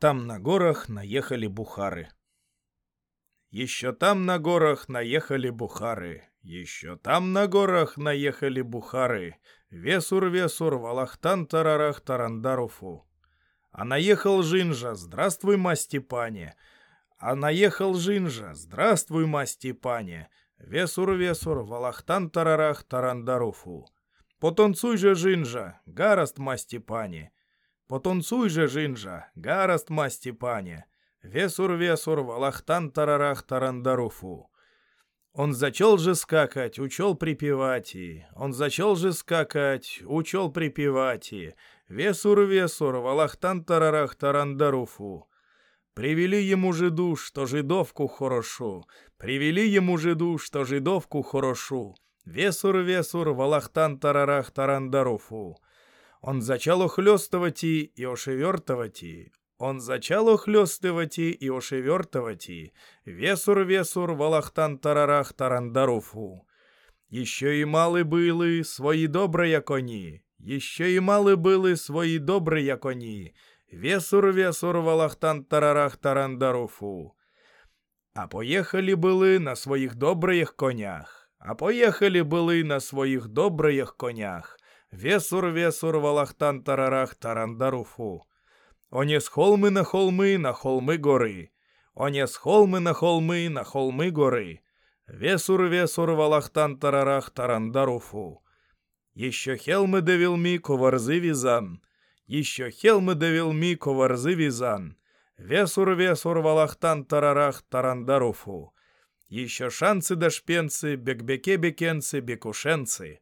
Там на горах наехали бухары. Еще там на горах наехали бухары. Еще там на горах наехали бухары. Весур-весур, валахтан-тарарах, тарандаруфу. А наехал Жинжа, здравствуй, Мастепане. А наехал Жинжа, здравствуй, Мастепане. Весур-весур, валахтан-тарарах, тарандаруфу. Потанцуй же, Жинжа, гараст, Мастепане. Потанцуй же, Жинжа, гараст, Мастепане. Весур-весур, валахтан-тарарах, тарандаруфу. Он зачел же скакать, учел припевать и. Он зачел же скакать, учел припевать и. Весур-весур, валахтан-тарарах, тарандаруфу. Привели ему жиду, что жидовку хорошу. Привели ему жиду, что жидовку хорошу. Весур-весур, валахтан-тарарах, тарандаруфу. Он зачал ухлёстывать и, и ошевертывать и. Он зачал ухлёстывать и, и ошевертывать и. Весур-весур, валахтан-тарарах, тарандаруфу. Еще и малы были свои добрые кони. Еще и малы были свои добрые кони. Весур-весур, валахтан-тарарах, тарандаруфу. А поехали были на своих добрых конях. А поехали были на своих добрых конях. Весур-весур, валахтан-тарарах, тарандаруфу. Онес холми на холми, на холми гори. Онес холми на холми, на холми гори. Весур-весур, валахтан-тарарах, тарандаруфу. Еще хелмы довел ми коварзы визан. Еще хелмы довел ми коварзы визан. Весур-весур, валахтан-тарарах, тарандаруфу. Еще шансы да шпенцы, бекбеке-бекенцы, бекушенцы.